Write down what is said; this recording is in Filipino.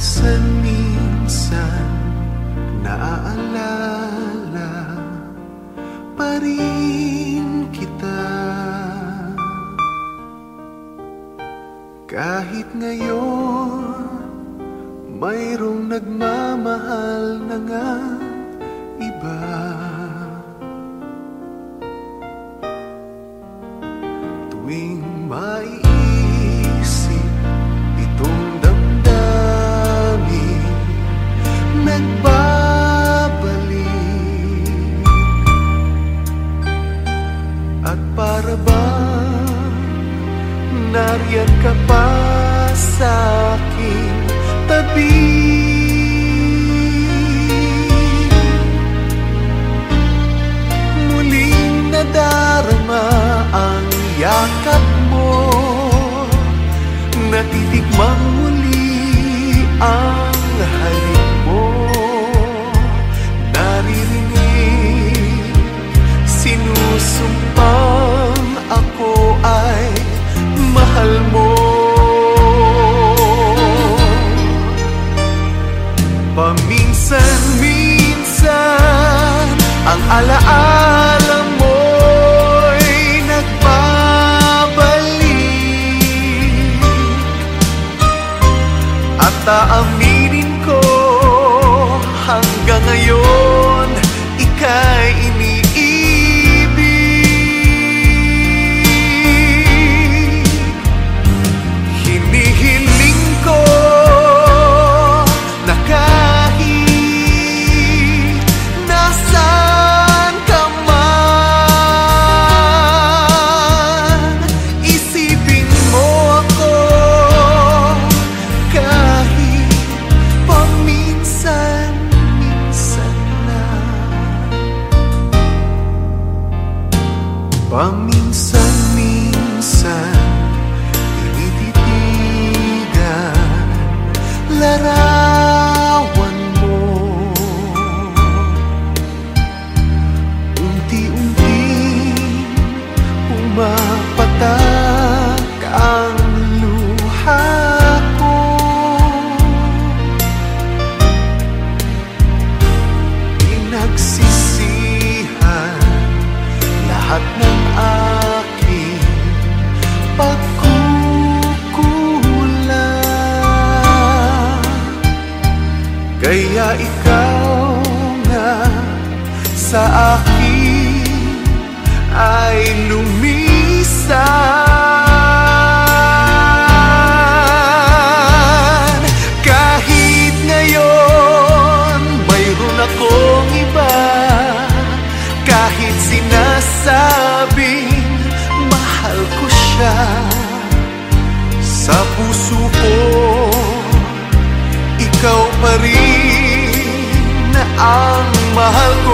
Paminsan-minsan naaalala pa rin kita. Kahit ngayon mayroong nagmamahal na nga iba. Tuwing maiisip Nagbabalik. At para bang nariyan ka pa sa aking tabi? Muling nadarama ang yakap mo. Natitikmang muli ang mahal Paminsan-minsan ang alaala mo'y nagbabalik At aaminin ko hanggang ngayon Paminsan-minsan tinititigan larawan mo. Unti-unti pumapatak ang luha ko. Pinagsisihan lahat ng Kaya ikaw nga sa akin ay lumisan 满。